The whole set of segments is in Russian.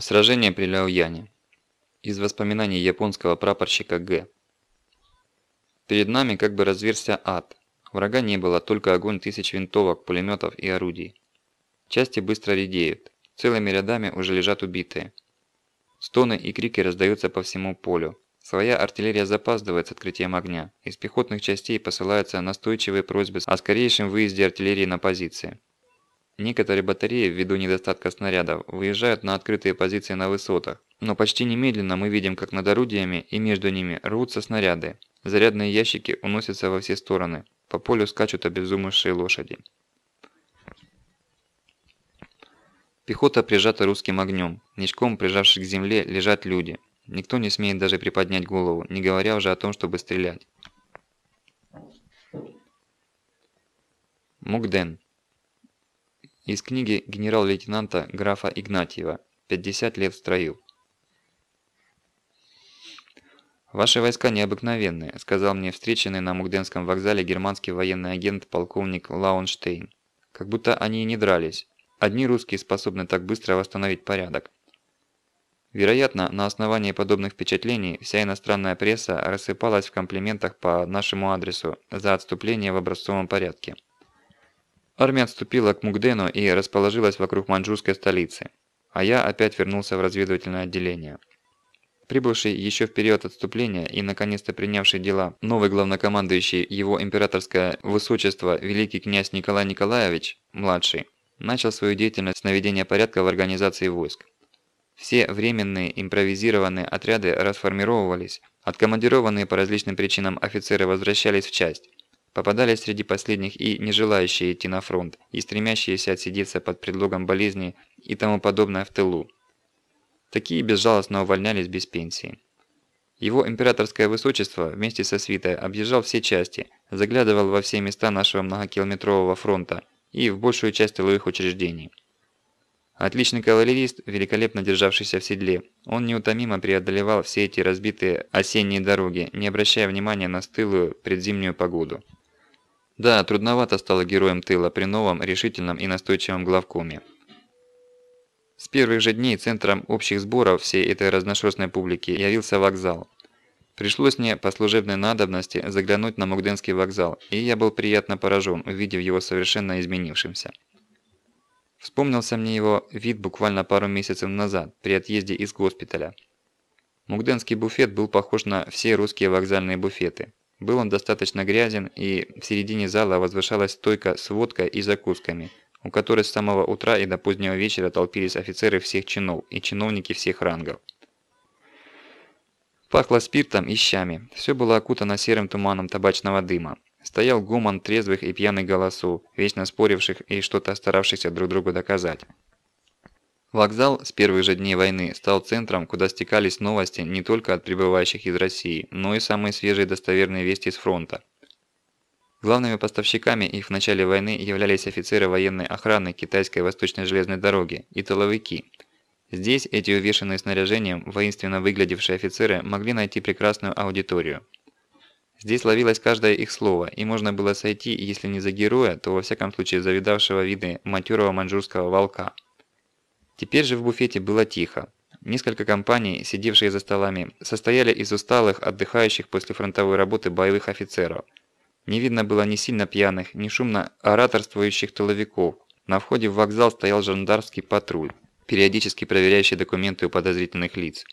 Сражение при Ляояне. Из воспоминаний японского прапорщика Г. Перед нами как бы разверзся ад. Врага не было, только огонь тысяч винтовок, пулеметов и орудий. Части быстро редеют. Целыми рядами уже лежат убитые. Стоны и крики раздаются по всему полю. Своя артиллерия запаздывает с открытием огня. Из пехотных частей посылаются настойчивые просьбы о скорейшем выезде артиллерии на позиции. Некоторые батареи, ввиду недостатка снарядов, выезжают на открытые позиции на высотах, но почти немедленно мы видим, как над орудиями и между ними рвутся снаряды. Зарядные ящики уносятся во все стороны, по полю скачут обезумевшие лошади. Пехота прижата русским огнем, ничком прижавшись к земле, лежат люди. Никто не смеет даже приподнять голову, не говоря уже о том, чтобы стрелять. Мугден из книги генерал-лейтенанта графа Игнатьева «50 лет в строю». «Ваши войска необыкновенные», – сказал мне встреченный на Мугденском вокзале германский военный агент полковник Лаунштейн. «Как будто они и не дрались. Одни русские способны так быстро восстановить порядок». Вероятно, на основании подобных впечатлений вся иностранная пресса рассыпалась в комплиментах по нашему адресу за отступление в образцовом порядке. Армия отступила к Мугдену и расположилась вокруг маньчжурской столицы, а я опять вернулся в разведывательное отделение. Прибывший еще в период отступления и наконец-то принявший дела новый главнокомандующий его императорское высочество великий князь Николай Николаевич, младший, начал свою деятельность с наведения порядка в организации войск. Все временные импровизированные отряды расформировывались, откомандированные по различным причинам офицеры возвращались в часть, Попадались среди последних и не желающие идти на фронт, и стремящиеся отсидеться под предлогом болезни и тому подобное в тылу. Такие безжалостно увольнялись без пенсии. Его императорское высочество вместе со свитой объезжал все части, заглядывал во все места нашего многокилометрового фронта и в большую часть тыловых учреждений. Отличный кавалерист, великолепно державшийся в седле, он неутомимо преодолевал все эти разбитые осенние дороги, не обращая внимания на стылую предзимнюю погоду. Да, трудновато стало героем тыла при новом, решительном и настойчивом главкоме. С первых же дней центром общих сборов всей этой разношерстной публики явился вокзал. Пришлось мне по служебной надобности заглянуть на Мугденский вокзал, и я был приятно поражен, увидев его совершенно изменившимся. Вспомнился мне его вид буквально пару месяцев назад, при отъезде из госпиталя. Мугденский буфет был похож на все русские вокзальные буфеты. Был он достаточно грязен, и в середине зала возвышалась стойка с водкой и закусками, у которой с самого утра и до позднего вечера толпились офицеры всех чинов и чиновники всех рангов. Пахло спиртом и щами, все было окутано серым туманом табачного дыма. Стоял гомон трезвых и пьяных голосов, вечно споривших и что-то старавшихся друг другу доказать. Вокзал с первых же дней войны стал центром, куда стекались новости не только от прибывающих из России, но и самые свежие достоверные вести с фронта. Главными поставщиками их в начале войны являлись офицеры военной охраны китайской восточной железной дороги и тыловики. Здесь эти увешанные снаряжением, воинственно выглядевшие офицеры могли найти прекрасную аудиторию. Здесь ловилось каждое их слово, и можно было сойти, если не за героя, то во всяком случае за видавшего виды матерого маньчжурского волка – Теперь же в буфете было тихо. Несколько компаний, сидевшие за столами, состояли из усталых, отдыхающих после фронтовой работы боевых офицеров. Не видно было ни сильно пьяных, ни шумно ораторствующих тыловиков. На входе в вокзал стоял жандармский патруль, периодически проверяющий документы у подозрительных лиц.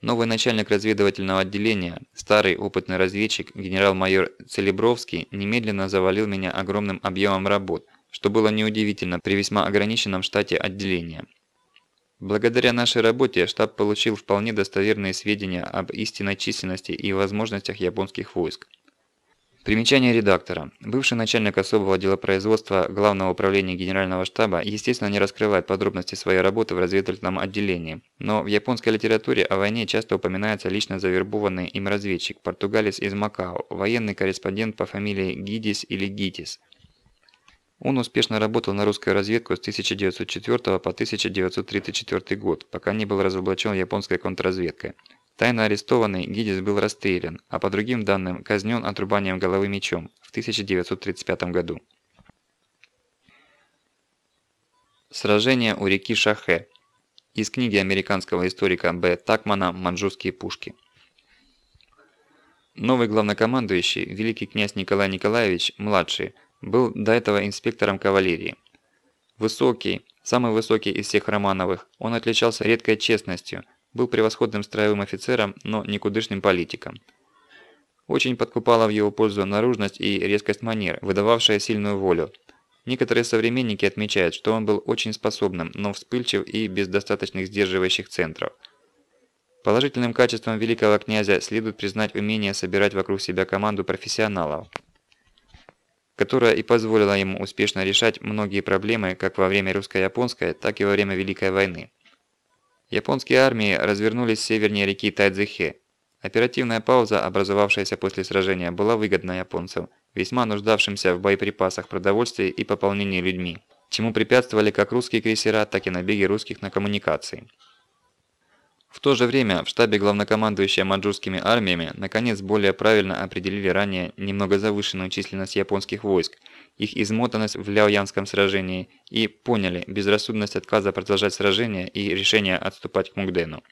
Новый начальник разведывательного отделения, старый опытный разведчик, генерал-майор Целебровский, немедленно завалил меня огромным объемом работ – что было неудивительно при весьма ограниченном штате отделения. Благодаря нашей работе штаб получил вполне достоверные сведения об истинной численности и возможностях японских войск. Примечание редактора. Бывший начальник особого отдела производства Главного управления Генерального штаба, естественно, не раскрывает подробности своей работы в разведывательном отделении, но в японской литературе о войне часто упоминается лично завербованный им разведчик, португалец из Макао, военный корреспондент по фамилии Гидис или Гитис – он успешно работал на русскую разведку с 1904 по 1934 год, пока не был разоблачен японской контрразведкой. Тайно арестованный Гидис был расстрелян, а по другим данным казнен отрубанием головы мечом в 1935 году. Сражение у реки Шахе. из книги американского историка Б. Такмана «Манчжурские пушки». Новый главнокомандующий, великий князь Николай Николаевич, младший, был до этого инспектором кавалерии. Высокий, самый высокий из всех Романовых, он отличался редкой честностью, был превосходным строевым офицером, но никудышным политиком. Очень подкупала в его пользу наружность и резкость манер, выдававшая сильную волю. Некоторые современники отмечают, что он был очень способным, но вспыльчив и без достаточных сдерживающих центров. Положительным качеством великого князя следует признать умение собирать вокруг себя команду профессионалов, которая и позволила ему успешно решать многие проблемы как во время русско-японской, так и во время Великой войны. Японские армии развернулись севернее реки Тайцзэхэ. Оперативная пауза, образовавшаяся после сражения, была выгодна японцам, весьма нуждавшимся в боеприпасах, продовольствии и пополнении людьми, чему препятствовали как русские крейсера, так и набеги русских на коммуникации. В то же время в штабе главнокомандующего маньчжурскими армиями наконец более правильно определили ранее немного завышенную численность японских войск, их измотанность в Ляоянском сражении и поняли безрассудность отказа продолжать сражение и решение отступать к Мугдену.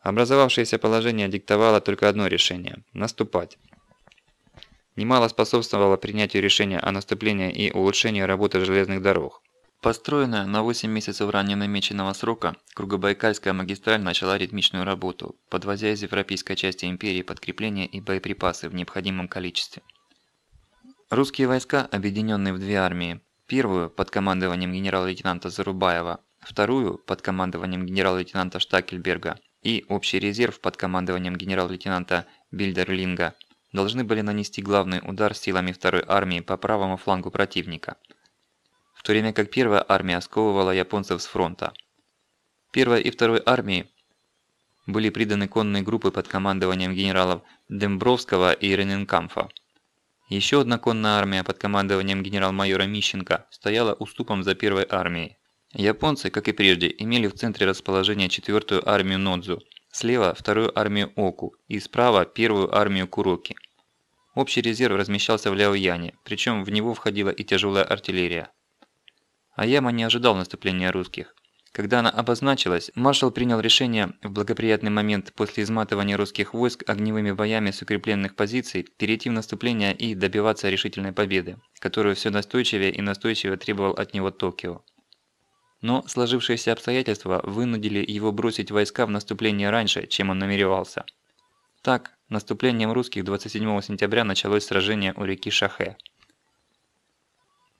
Образовавшееся положение диктовало только одно решение – наступать. Немало способствовало принятию решения о наступлении и улучшению работы железных дорог. Построенная на 8 месяцев ранее намеченного срока, Кругобайкальская магистраль начала ритмичную работу, подвозя из европейской части империи подкрепления и боеприпасы в необходимом количестве. Русские войска, объединенные в две армии, первую под командованием генерала-лейтенанта Зарубаева, вторую под командованием генерала-лейтенанта Штакельберга и общий резерв под командованием генерал-лейтенанта Бильдерлинга, должны были нанести главный удар силами второй армии по правому флангу противника – в то время как первая армия сковывала японцев с фронта. Первой и второй армии были приданы конные группы под командованием генералов Дембровского и Рененкамфа. Еще одна конная армия под командованием генерал-майора Мищенко стояла уступом за первой армией. Японцы, как и прежде, имели в центре расположения четвертую армию Нодзу, слева вторую армию Оку и справа первую армию Куроки. Общий резерв размещался в Ляояне, причем в него входила и тяжелая артиллерия. Аяма не ожидал наступления русских. Когда она обозначилась, маршал принял решение в благоприятный момент после изматывания русских войск огневыми боями с укрепленных позиций перейти в наступление и добиваться решительной победы, которую все настойчивее и настойчивее требовал от него Токио. Но сложившиеся обстоятельства вынудили его бросить войска в наступление раньше, чем он намеревался. Так, наступлением русских 27 сентября началось сражение у реки Шахе.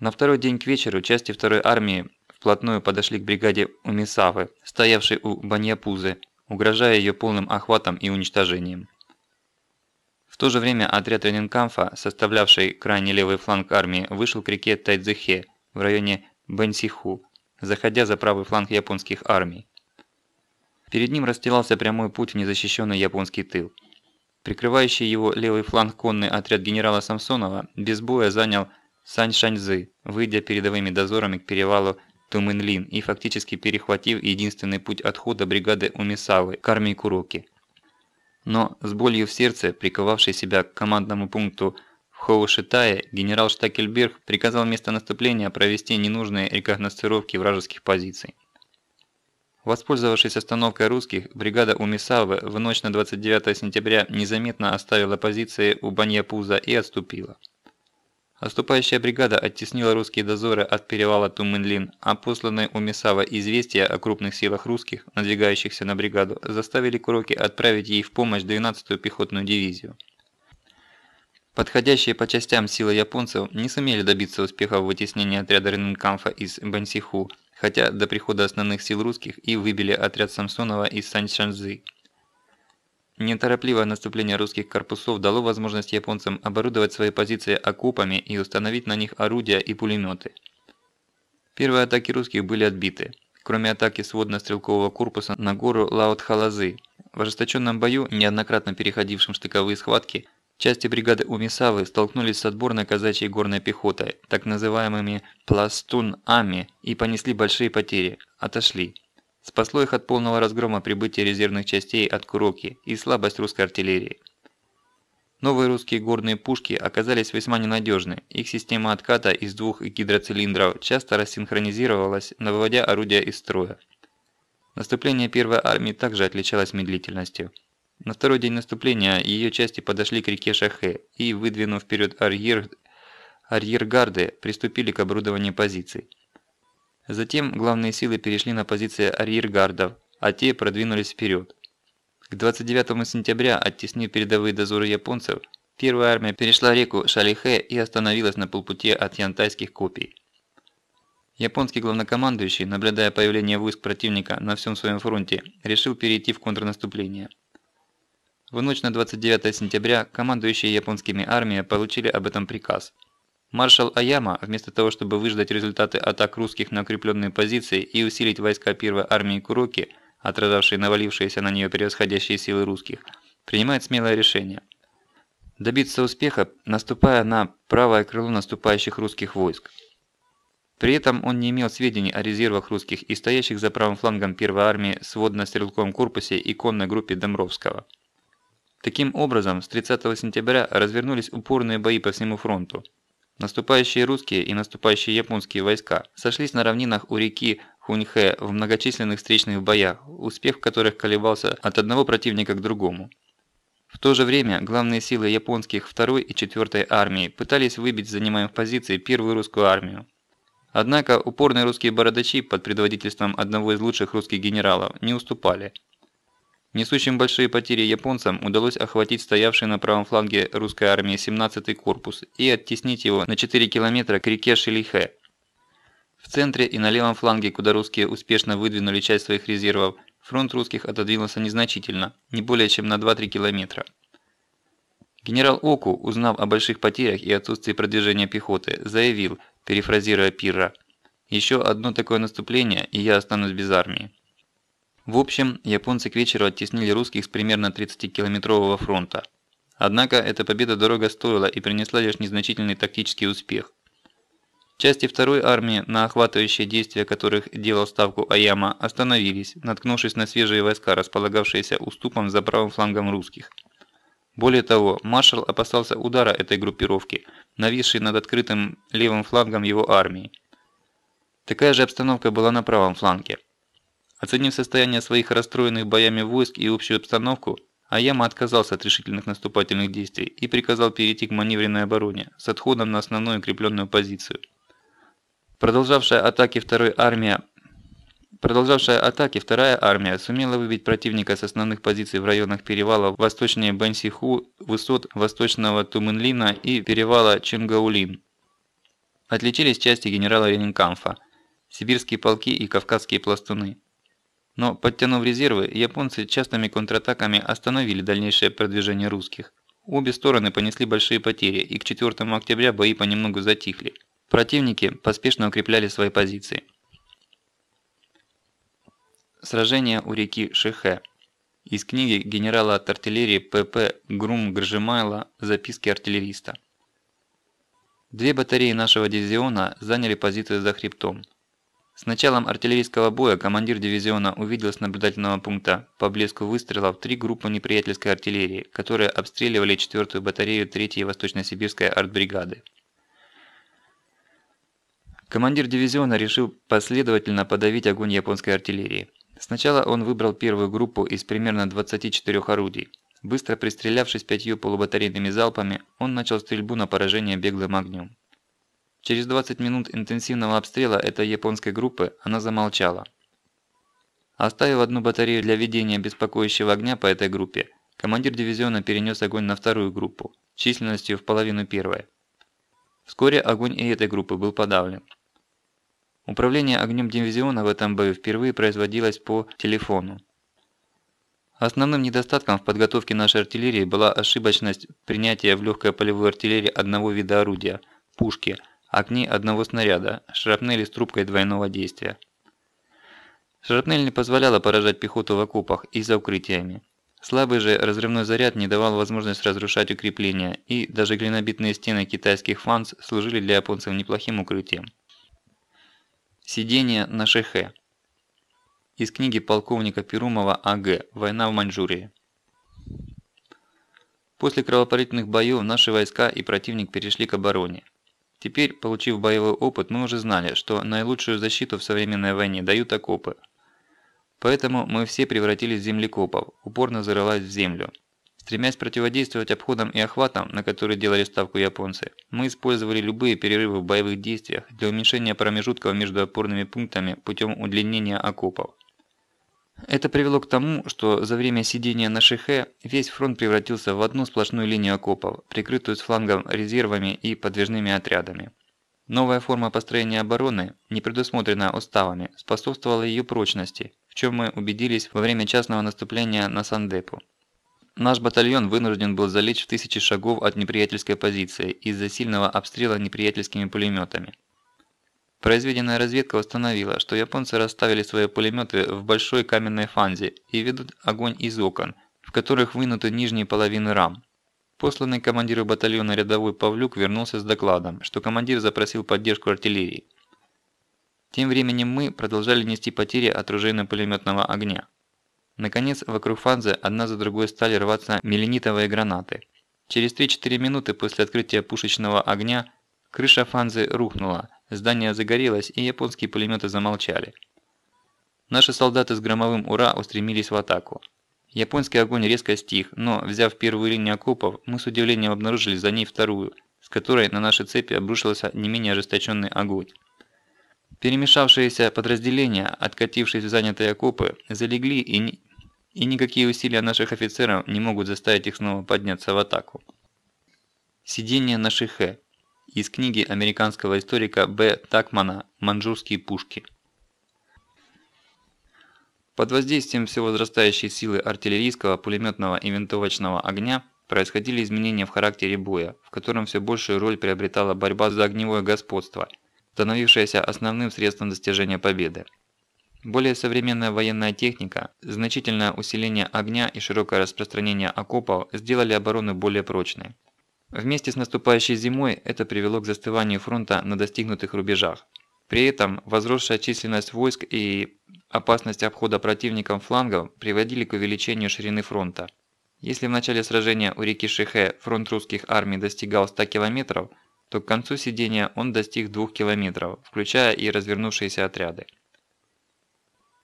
На второй день к вечеру части второй армии вплотную подошли к бригаде Умисавы, стоявшей у Баньяпузы, угрожая ее полным охватом и уничтожением. В то же время отряд Ренинкамфа, составлявший крайне левый фланг армии, вышел к реке Тайцзэхе в районе Бэнсиху, заходя за правый фланг японских армий. Перед ним расстилался прямой путь в незащищенный японский тыл. Прикрывающий его левый фланг конный отряд генерала Самсонова без боя занял Саньшаньзы, выйдя передовыми дозорами к перевалу Тумэнлин и фактически перехватив единственный путь отхода бригады Умисавы к армии Куроки. Но с болью в сердце, приковавший себя к командному пункту в Хоушитае, генерал Штакельберг приказал вместо наступления провести ненужные рекогносцировки вражеских позиций. Воспользовавшись остановкой русских, бригада Умисавы в ночь на 29 сентября незаметно оставила позиции у Баньяпуза и отступила. Отступающая бригада оттеснила русские дозоры от перевала Тумынлин, а посланные у Месава известия о крупных силах русских, надвигающихся на бригаду, заставили Куроки отправить ей в помощь 12-ю пехотную дивизию. Подходящие по частям силы японцев не сумели добиться успеха в вытеснении отряда Рененкамфа из Бансиху, хотя до прихода основных сил русских и выбили отряд Самсонова из Санчанзы. Неторопливое наступление русских корпусов дало возможность японцам оборудовать свои позиции окопами и установить на них орудия и пулеметы. Первые атаки русских были отбиты. Кроме атаки сводно-стрелкового корпуса на гору Лаотхалазы, в ожесточенном бою, неоднократно переходившем штыковые схватки, части бригады Умисавы столкнулись с отборной казачьей горной пехотой, так называемыми «пластун-ами» и понесли большие потери, отошли. Спасло их от полного разгрома прибытия резервных частей от Куроки и слабость русской артиллерии. Новые русские горные пушки оказались весьма ненадежны. Их система отката из двух гидроцилиндров часто рассинхронизировалась, выводя орудия из строя. Наступление первой армии также отличалось медлительностью. На второй день наступления ее части подошли к реке Шахе и, выдвинув вперед арьер, арьергарды, приступили к оборудованию позиций. Затем главные силы перешли на позиции арьергардов, а те продвинулись вперед. К 29 сентября, оттеснив передовые дозоры японцев, первая армия перешла реку Шалихе и остановилась на полпути от янтайских копий. Японский главнокомандующий, наблюдая появление войск противника на всем своем фронте, решил перейти в контрнаступление. В ночь на 29 сентября командующие японскими армиями получили об этом приказ. Маршал Аяма, вместо того, чтобы выждать результаты атак русских на укрепленные позиции и усилить войска первой армии Куроки, отражавшие навалившиеся на нее превосходящие силы русских, принимает смелое решение. Добиться успеха, наступая на правое крыло наступающих русских войск. При этом он не имел сведений о резервах русских и стоящих за правым флангом первой армии сводно-стрелковом корпусе и конной группе Домровского. Таким образом, с 30 сентября развернулись упорные бои по всему фронту. Наступающие русские и наступающие японские войска сошлись на равнинах у реки Хуньхэ в многочисленных встречных боях, успех которых колебался от одного противника к другому. В то же время главные силы японских 2 и 4 армии пытались выбить с занимаемых позиций первую русскую армию. Однако упорные русские бородачи под предводительством одного из лучших русских генералов не уступали. Несущим большие потери японцам удалось охватить стоявший на правом фланге русской армии 17-й корпус и оттеснить его на 4 километра к реке Шилихе. В центре и на левом фланге, куда русские успешно выдвинули часть своих резервов, фронт русских отодвинулся незначительно, не более чем на 2-3 километра. Генерал Оку, узнав о больших потерях и отсутствии продвижения пехоты, заявил – перефразируя Пирра. «Еще одно такое наступление, и я останусь без армии». В общем, японцы к вечеру оттеснили русских с примерно 30-километрового фронта. Однако эта победа дорого стоила и принесла лишь незначительный тактический успех. Части второй армии, на охватывающие действия которых делал ставку Аяма, остановились, наткнувшись на свежие войска, располагавшиеся уступом за правым флангом русских. Более того, маршал опасался удара этой группировки, нависшей над открытым левым флангом его армии. Такая же обстановка была на правом фланге. Оценив состояние своих расстроенных боями войск и общую обстановку, Аяма отказался от решительных наступательных действий и приказал перейти к маневренной обороне с отходом на основную укрепленную позицию. Продолжавшая атаки второй армия Продолжавшая атаки, вторая армия сумела выбить противника с основных позиций в районах перевала восточнее Бэнсиху, высот восточного Тумынлина и перевала Чингаулин. Отличились части генерала Ренненкампфа, сибирские полки и кавказские пластуны. Но, подтянув резервы, японцы частыми контратаками остановили дальнейшее продвижение русских. Обе стороны понесли большие потери, и к 4 октября бои понемногу затихли. Противники поспешно укрепляли свои позиции. Сражение у реки Шахэ. Из книги генерала от артиллерии П.П. Грум-Гржимайло «Записки артиллериста». Две батареи нашего дивизиона заняли позицию за хребтом. С началом артиллерийского боя командир дивизиона увидел с наблюдательного пункта по блеску выстрелов три группы неприятельской артиллерии, которые обстреливали 4-ю батарею 3-й Восточно-Сибирской артбригады. Командир дивизиона решил последовательно подавить огонь японской артиллерии. Сначала он выбрал первую группу из примерно 24 орудий. Быстро пристрелявшись пятью полубатарейными залпами, он начал стрельбу на поражение беглым огнем. Через 20 минут интенсивного обстрела этой японской группы она замолчала. Оставив одну батарею для ведения беспокоящего огня по этой группе, командир дивизиона перенес огонь на вторую группу, численностью в половину первой. Вскоре огонь и этой группы был подавлен. Управление огнем дивизиона в этом бою впервые производилось по телефону. Основным недостатком в подготовке нашей артиллерии была ошибочность принятия в легкой полевой артиллерии одного вида орудия – пушки, ней одного снаряда – шрапнели с трубкой двойного действия. Шрапнель не позволяла поражать пехоту в окопах и за укрытиями. Слабый же разрывной заряд не давал возможность разрушать укрепления, и даже глинобитные стены китайских фанс служили для японцев неплохим укрытием. Сидение на Шехе. Из книги полковника Перумова А.Г. «Война в Маньчжурии». После кровопролитных боев наши войска и противник перешли к обороне. Теперь, получив боевой опыт, мы уже знали, что наилучшую защиту в современной войне дают окопы. Поэтому мы все превратились в землекопов, упорно зарылась в землю. Стремясь противодействовать обходам и охватам, на которые делали ставку японцы, мы использовали любые перерывы в боевых действиях для уменьшения промежутков между опорными пунктами путем удлинения окопов. Это привело к тому, что за время сидения на Шихе весь фронт превратился в одну сплошную линию окопов, прикрытую с флангом резервами и подвижными отрядами. Новая форма построения обороны, не предусмотренная уставами, способствовала ее прочности, в чем мы убедились во время частного наступления на Сандепу. Наш батальон вынужден был залечь в тысячи шагов от неприятельской позиции из-за сильного обстрела неприятельскими пулеметами. Произведенная разведка установила, что японцы расставили свои пулеметы в большой каменной фанзе и ведут огонь из окон, в которых вынуты нижние половины рам. Посланный командиру батальона рядовой Павлюк вернулся с докладом, что командир запросил поддержку артиллерии. Тем временем мы продолжали нести потери от ружейно-пулеметного огня. Наконец, вокруг фанзы одна за другой стали рваться меленитовые гранаты. Через 3-4 минуты после открытия пушечного огня крыша фанзы рухнула, Здание загорелось, и японские пулеметы замолчали. Наши солдаты с громовым «Ура» устремились в атаку. Японский огонь резко стих, но, взяв первую линию окопов, мы с удивлением обнаружили за ней вторую, с которой на наши цепи обрушился не менее ожесточенный огонь. Перемешавшиеся подразделения, откатившись в занятые окопы, залегли и, ни... и никакие усилия наших офицеров не могут заставить их снова подняться в атаку. Сидение на шихе из книги американского историка Б. Такмана «Манчжурские пушки». Под воздействием все возрастающей силы артиллерийского, пулеметного и винтовочного огня происходили изменения в характере боя, в котором все большую роль приобретала борьба за огневое господство, становившаяся основным средством достижения победы. Более современная военная техника, значительное усиление огня и широкое распространение окопов сделали оборону более прочной. Вместе с наступающей зимой это привело к застыванию фронта на достигнутых рубежах. При этом возросшая численность войск и опасность обхода противником флангов приводили к увеличению ширины фронта. Если в начале сражения у реки Шихе фронт русских армий достигал 100 километров, то к концу сидения он достиг 2 километров, включая и развернувшиеся отряды.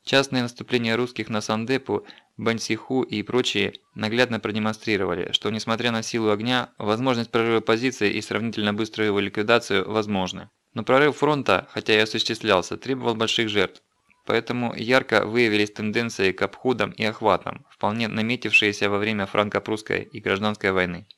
Частные наступления русских на Сандепу, Бансиху и прочие наглядно продемонстрировали, что несмотря на силу огня, возможность прорыва позиции и сравнительно быструю его ликвидацию возможны. Но прорыв фронта, хотя и осуществлялся, требовал больших жертв. Поэтому ярко выявились тенденции к обходам и охватам, вполне наметившиеся во время франко-прусской и гражданской войны.